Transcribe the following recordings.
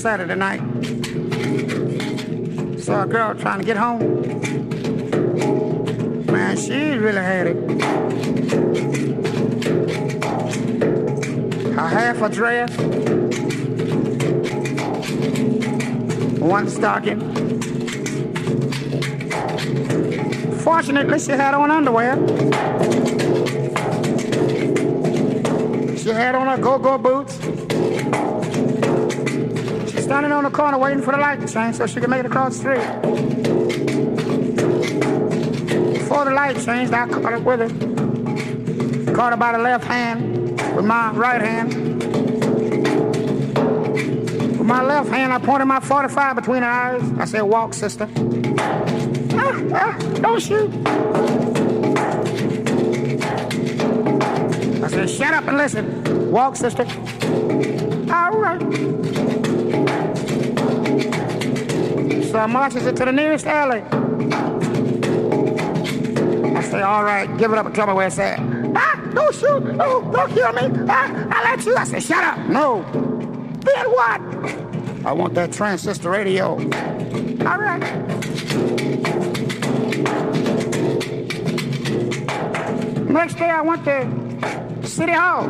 Saturday night, saw a girl trying to get home. Man, she really had it. Her half a dress, one stocking. Fortunately, she had on underwear. She had on her go-go boots. Standing on the corner waiting for the light to change so she can make it across the street. Before the light changed, I caught up with her. Caught her by the left hand with my right hand. With my left hand, I pointed my 45 between her eyes. I said, walk, sister. Ah, ah, don't shoot. I said, shut up and listen. Walk, sister. All right. So I marches her to the nearest alley. I say, all right, give it up and tell me where it's at. Ah, don't shoot. No, don't kill me. Ah, I let you. I said, shut up. No. Then what? I want that transistor radio. All right. Next day I went to City Hall.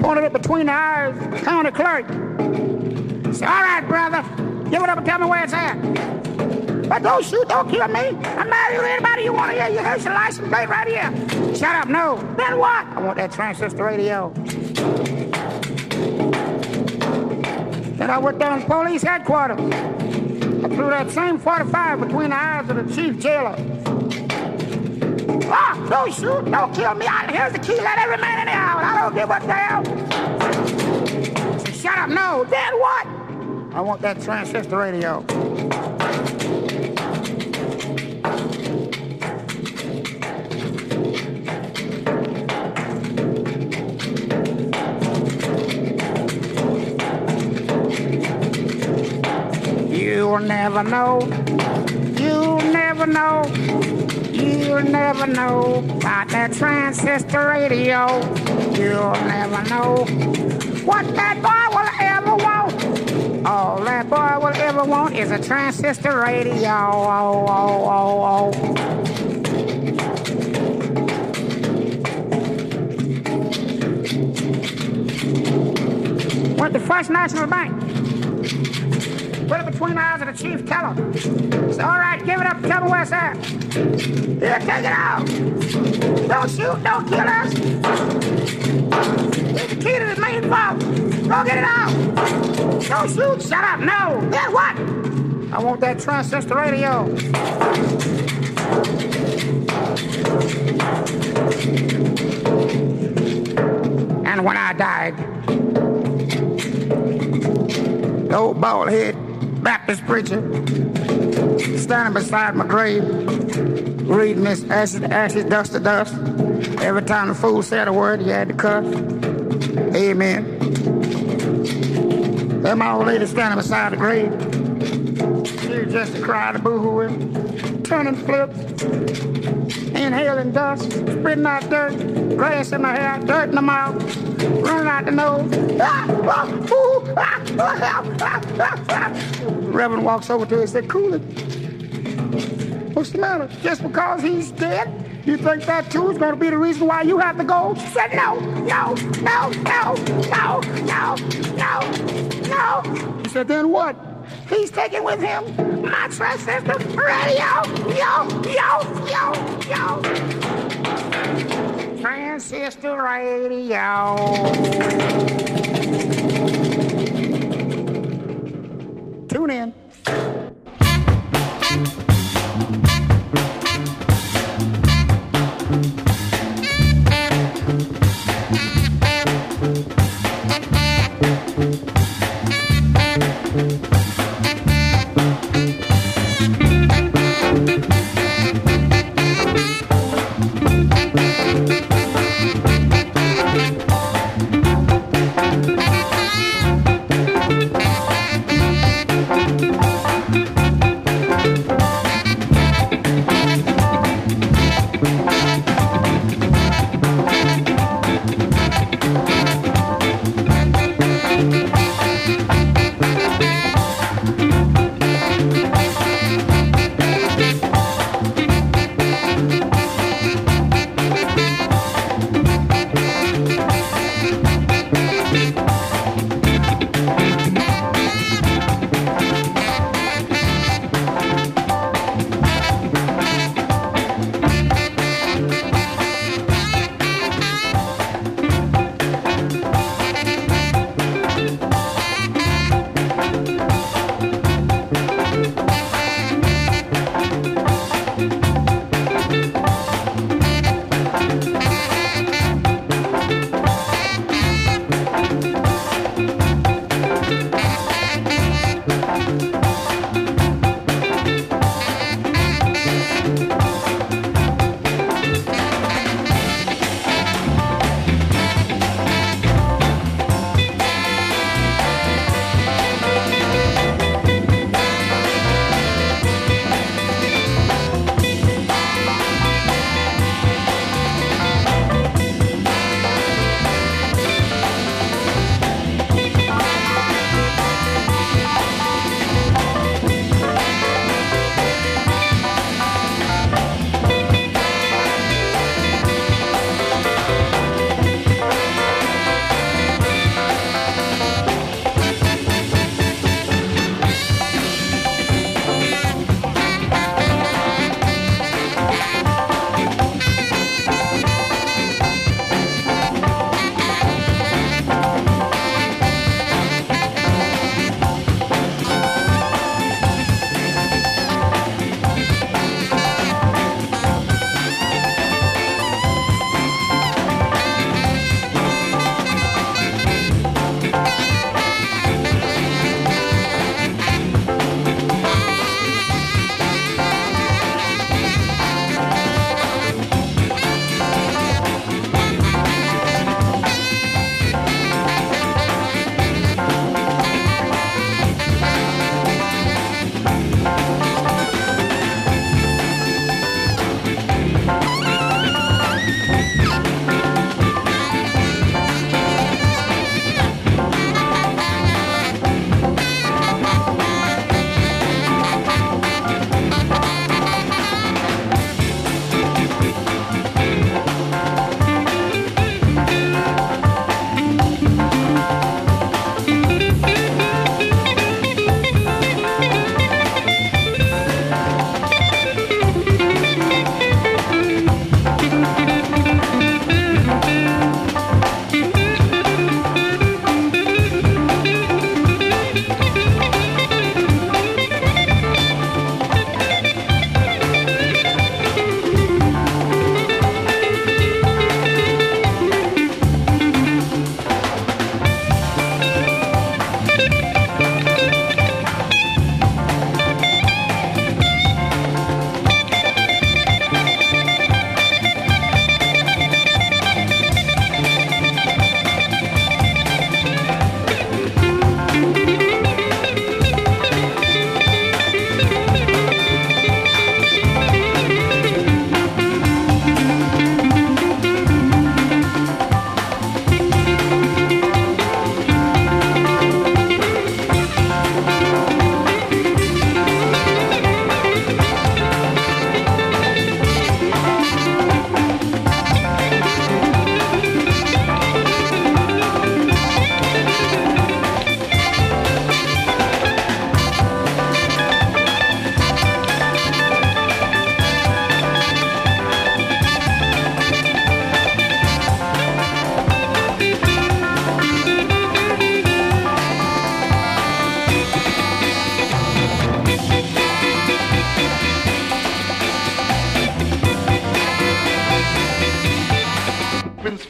Pointed it between the eyes, county clerk. All right, brother, give it up and tell me where it's at. But don't shoot, don't kill me. I'm married to anybody you want to hear. You here's your license plate right here. Shut up, no. Then what? I want that transistor radio. Then I went down to police headquarters. I threw that same 45 between the eyes of the chief jailer. Ah, don't shoot, don't kill me. I, here's the key, let every man in the house. I don't give a damn. Shut up, no. Then what? I want that transistor radio. You'll never know. You'll never know. You'll never know about that transistor radio. You'll never know what that boy. All that boy will ever want is a transistor radio. Oh, oh, oh, oh. Went to First National Bank. Put it between the eyes of the chief teller. Said, all right, give it up. Tell me where it's at. Here, take it out. Don't shoot. Don't kill us. Here's the key to the main vault. Go get it out. Don't shoot. Shut up. No. Then what? I want that transistor radio. And when I died, the old bald head Baptist preacher standing beside my grave, reading this to ashes, dust to dust. Every time the fool said a word, he had to cuss. Amen. Then my old lady standing beside the grave. She just a cry to boo-hooing, turning flips, inhaling dust, spitting out dirt, grass in my hair, dirt in the mouth, running out the nose. Ah, ah, ooh, ah, ah, ah, ah, ah. Reverend walks over to her and said, Cool it. What's the matter? Just because he's dead? You think that too is going to be the reason why you have to go? She said, No, no, no, no, no, no, no, no. He said, Then what? He's taking with him my transistor radio. Yo, yo, yo, yo. Transistor radio. Tune in.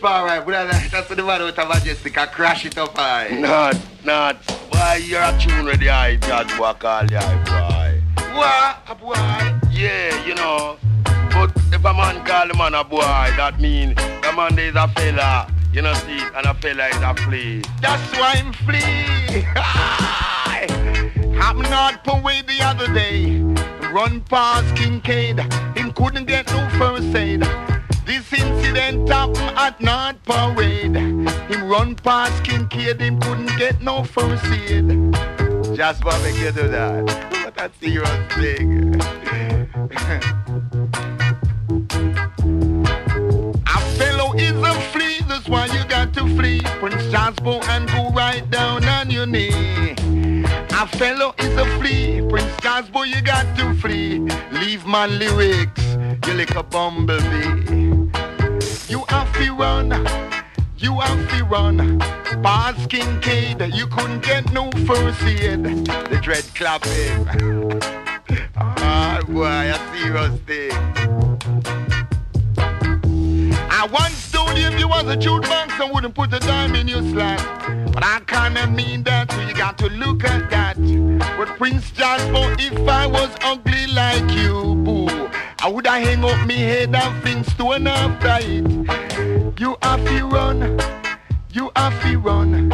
Spar, right? But that's the one with a majestic, I crash it up, I. Not, not. Why you're a tune the eye, God, boy, call the eye, boy. What? A boy? Yeah, you know. But if a man call the man a boy, that mean the man is a fella. You know, see, and a fella is a flea. That's why I'm flea. I'm not away the other day. Run past Kincaid. Him couldn't get no first aid. This incident happened at North Parade. Him run past Kincaid, him couldn't get no first aid. Just what make you do that? What a serious thing. a fellow is a flea, that's why you got to flee. Prince Jazzbo and go right down on your knee. A fellow is a flea, Prince Jazzbo, you got to flee. Leave my lyrics, you like a bumblebee. You have to run, you have to run. Past Kincaid, you couldn't get no first aid. The dread clapping. Ah, boy, a serious thing. I once told you if you was a jukebox, I wouldn't put a dime in your slot. But I kinda mean that, so you got to look at that. But Prince Jazzbo, if I was ugly like you, boo, would have hang up me head and things stone after it. You have to run, you have to run,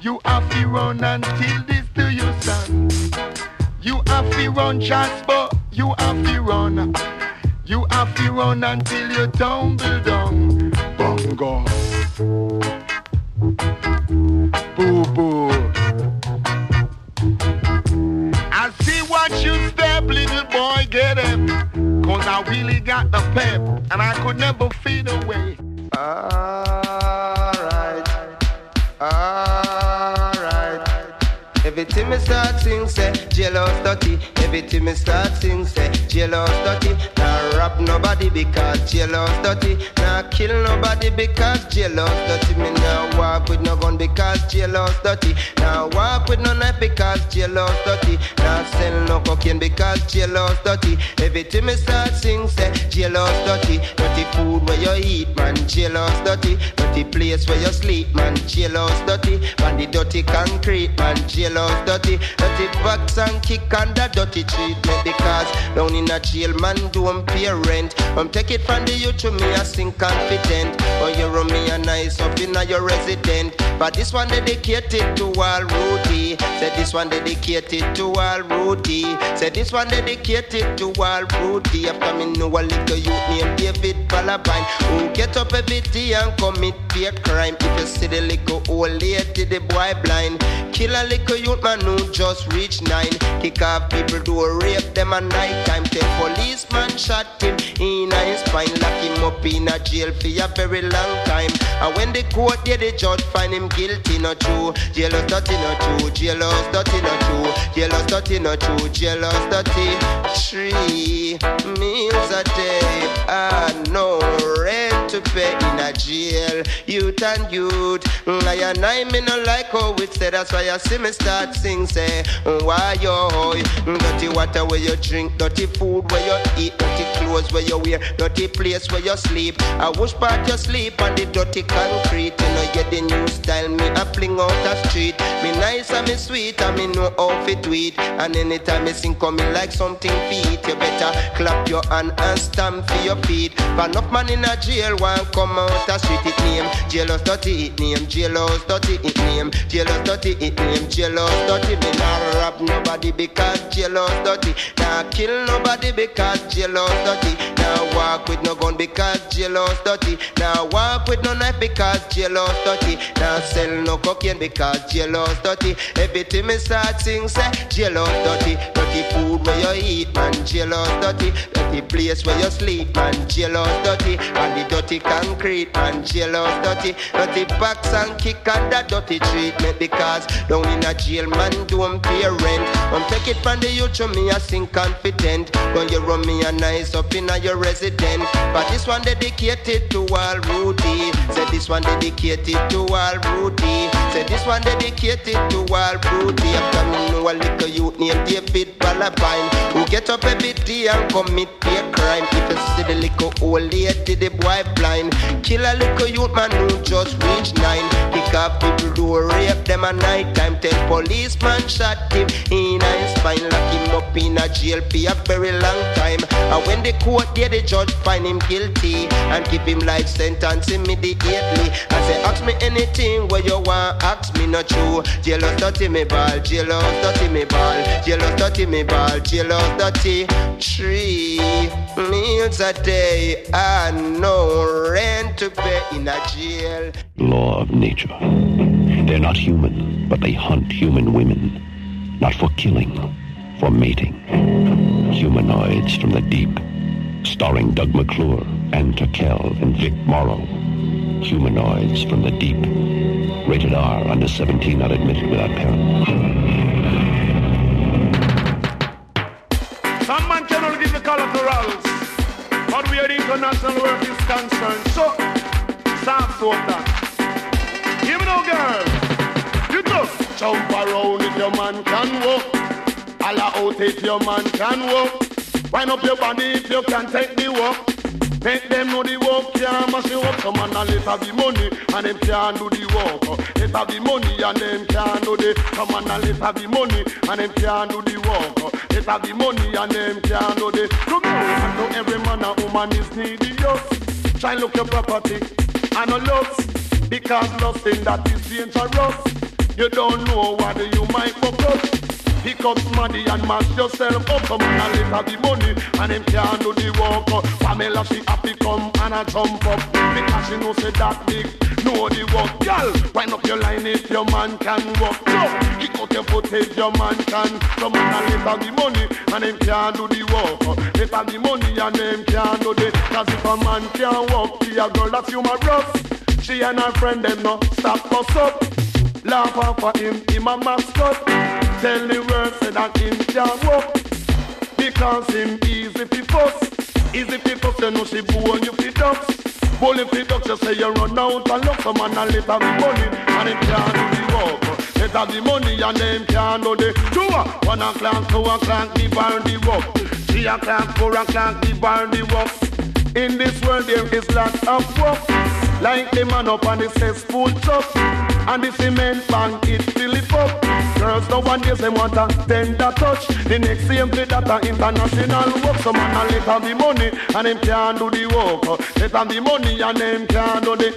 you have to run until this to your son. You have to run, Jazzbo, you have to run. You have to run until you tumble down. Bongo. Boo boo. I see what you step, little boy, get him. Cause I really got the pep, and I could never fade away. Alright, alright. Every time me start sing, say, jealous dirty. Every time me start sing, say, jealous dirty. Nah rob nobody because jealous dirty. Nah kill nobody because jealous dirty. Me nah walk with no gun because jealous dirty. Nah walk with no knife because jealous dirty. Nah sell no cocaine because jealous dirty. Every time me start sing, say, jealous dirty. Dirty food where you eat, man, jealous dirty. Dirty place where you sleep, man, jealous dirty. Man, the dirty concrete, man, jealous dirty. Dirty box and kick under dirty treatment because down in a jail, man, don't pay rent. Um, take it from the youth to me, I sing confident. But you run me a nice up in your resident. But this one dedicated to all Rudy. Said this one dedicated to all Rudy. Said this one dedicated to all Rudy. After me know a little youth named David Palabine who get up every day and commit a crime. If you see the little old lady, the boy blind. Kill a little youth man who just reach nine. Kick off people do a rape them at night time. Tell policeman shot him in his spine. Lock him up in a jail for a very long time. And when the court did the judge find him guilty, not true. Jealous dirty, not true. Jealous dirty, not true. Jealous dirty, not true. Jealous dirty. Three meals a day. No rent to pay in a jail. Youth and youth. I and I me no like how it say. That's why I see me start sing say. Why yo? Dirty water where you drink. Dirty food where you eat. Dirty clothes where you wear. Dirty place where you sleep. I wish part you sleep on the dirty concrete. You know get the new style. Me a fling out the street. Me nice and me sweet and me know how fit tweet. And anytime me sing coming like something feet. You better clap your hand and stamp for your feet. But enough man in a jail want come out the street. It name jealous dirty. It name jealous dirty. It name jealous dirty. It name jealous dirty. Me not rob nobody because jealous dirty. Nah kill nobody because jealous dirty. Nah walk with no gun because jealous dirty. Nah walk with no knife because jealous dirty. Nah sell no cocaine because jealous dirty. Everything me start sing say jealous dirty. Dirty food where you eat man jealous dirty. Dirty place where you sleep man jealous dirty. And the dirty concrete man jealous dirty. Dirty box and kick and that dirty treatment because down in a jail man don't pay rent. Um take it from the youth to me I sing confident. When you run me a nice up in a your resident. But this one dedicated to all Rudy. Say this one dedicated to all Rudy. Say this one dedicated to all Rudy. After me know a little youth named David alabine. Who get up every day and commit a crime. If you see the little old lady, the boy blind. Kill a little youth man who just reached nine. Up people do rape them at night time. Tell policeman shot him in his spine. Lock him up in a jail for a very long time. And when the court get the judge find him guilty and give him life sentence immediately. I say ask me anything where you want, ask me not true. Jealous dirty me ball, jealous dirty me ball, jealous dirty me ball, jealous dirty. Three meals a day and no rent to pay in a jail. Law of nature. They're not human, but they hunt human women. Not for killing, for mating. Humanoids from the deep. Starring Doug McClure, Ann Turkel, and Vic Morrow. Humanoids from the deep. Rated R, under 17, not admitted without parent. Some man can only give the color to rolls. But we are international work is concerned. So, stop to that. Give me no girl. You just jump around if your man can walk. Alla out if your man can walk. Wind up your body if you can take the walk. Make them know the work can't mash you up. Some man a let have the money and them can't do the work. Let have the money and them can't do the. Some man a let have the money and them can't do the work. Let have the money and them can't do the. Look now, know every man and woman is needy. Yes. Try look your property and a lust. Because in that is dangerous. You don't know what you might fuck. Pick up money and mash yourself up. Come on and let the money and him can't do the work. Pamela she happy come and a jump up because she know say that big know the work. Girl, wind up your line if your man can walk. So, kick out your foot if your man can. Come on and let the money and him can't do the work. Let the money and him can't do the. Cause if a man can't walk, be a girl that's humorous. She and her friend them no stop us up. Laugh off of him, him a mascot. Tell the world say that him can't walk. Because him easy fi fuss. Easy fi fuss, you know she bone you fi ducks. Bully fi ducks, you say you run out and look some man let have the money and him can't the work. Let have the money and them can't do the two. One o'clock, two o'clock, the burn the work. Three o'clock, four o'clock, the burn the work. In this world there is lots of work. Like the man up on the cesspool truck. And the cement bank it fill it up. Girls nowadays they want a tender touch. The next same play that a international work. Some man a let have the money and them can't do the work. Let have the money and them can't do the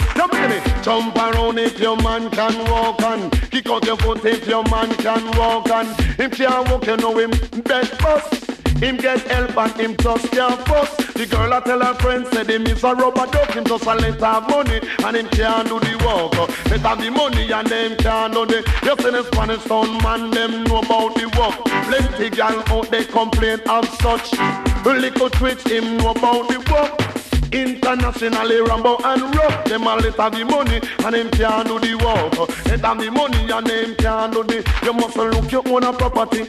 in it, jump around if your man can walk and Kick out your foot if your man can walk and Him can't walk you know him bed bust him get help and him just can't fuss. The girl a tell her friends say him is a rubber duck. Him just a let have money and him can't do the work. Have the money and them can't do the. You see the Spanish town man them know about the work. Plenty gal out they complain of such. Little twitch him know about the work. Internationally Rambo and rough Them a let have the money and them can't do the work Let the money and them can't do the You must look your own property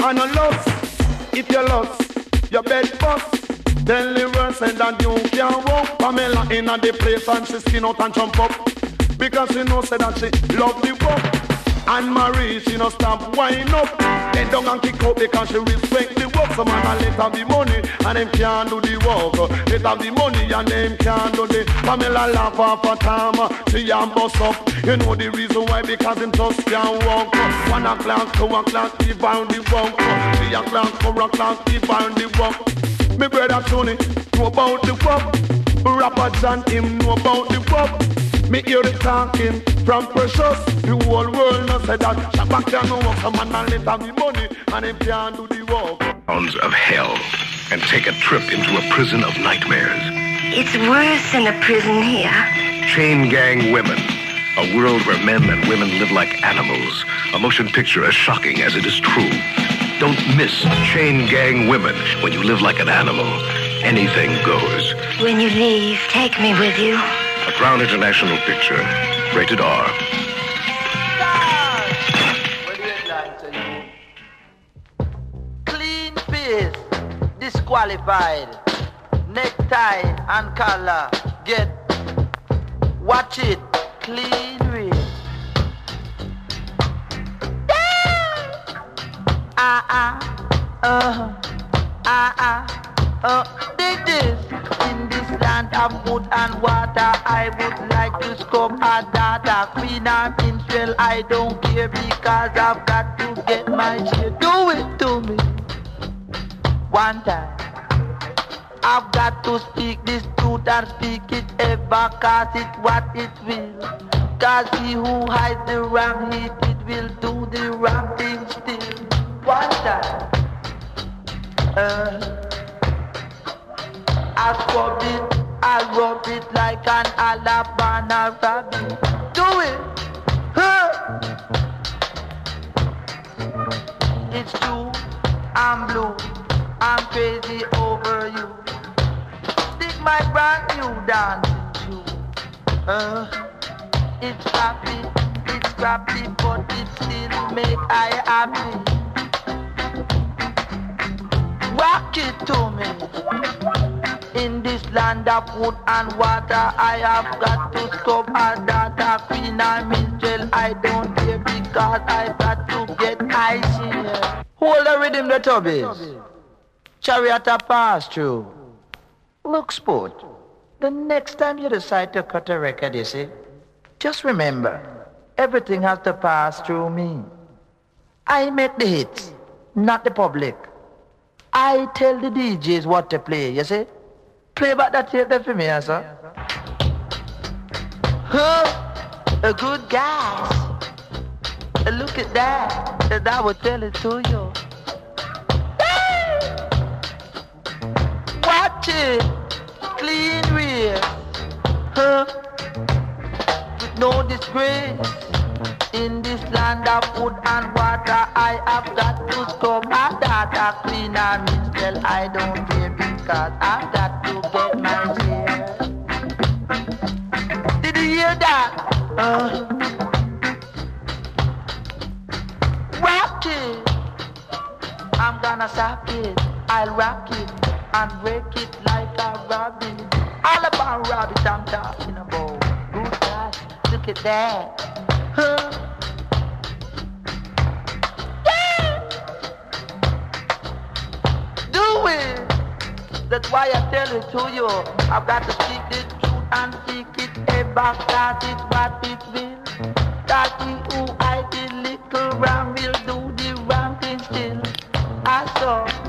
And a love if you lost your bed bust, tell the say that you can't walk. Pamela in a the place and she skin out and jump up. Because she know say that she love the work. And Marie, she no stop wind up. Then down and kick out because she respect the work. Some man a let have the money and them can't do the work. Let have the money and them can't do the. Pamela laugh off a time. She and bust up. You know the reason why because him just can't walk. One o'clock, two o'clock, he bound the work. Three o'clock, four o'clock, he bound the work. Me brother Tony know about the work. Rapper John him know about the work. Me hear the talking from precious. The whole world no say that. Shabba can no work. Some man and let have the money and him can't do the work. Sounds of hell and take a trip into a prison of nightmares. It's worse than a prison here. Chain gang women. A world where men and women live like animals. A motion picture as shocking as it is true. Don't miss Chain Gang Women when you live like an animal. Anything goes. When you leave, take me with you. A Crown International picture. Rated R. Clean face, disqualified. Necktie and collar, get. Watch it, clean with. Ah ah, Uh, ah, ah, uh, dig this. In this land of wood and water, I would like to scrub a data. Queen of Israel, I don't care because I've got to get my shit. Do it to me. One time. I've got to speak this truth and speak it ever cause it's what it will. Cause he who hides the wrong heat, it will do the wrong thing still. One time. Uh, I scrub it, I rub it like an Alabama rabbit. Do it! Huh? It's true, I'm blue, I'm crazy over you. Stick my brand new dancing shoe. Uh, it's happy, it's scrappy, but it still make I happy. Rock it to me. In this land of wood and water, I have got to stop a data queen and minstrel. I don't care because I got to get here. Hold the rhythm, the tubbies. Chariot a pass through. Look, sport. The next time you decide to cut a record, you see, just remember, everything has to pass through me. I make the hits, not the public. I tell the DJs what to play, you see? Play back that tape there for me, sir. Huh? A good gas. Look at that. And I will tell it to you. Watch it. Clean real. Huh? With no disgrace. In this land of food and water, I have got to scrub my data clean and minstrel. I don't care because I've got to get my share. Did you hear that? Uh, rock it. I'm gonna sock it. I'll rock it and break it like a rabbit. All about rabbit I'm talking about. Look at that. Huh? That's why I tell it to you. I've got to speak the truth and seek it ever, cause it's what it will. Cause he who I did little wrong will do the wrong thing still. I saw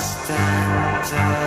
stand up.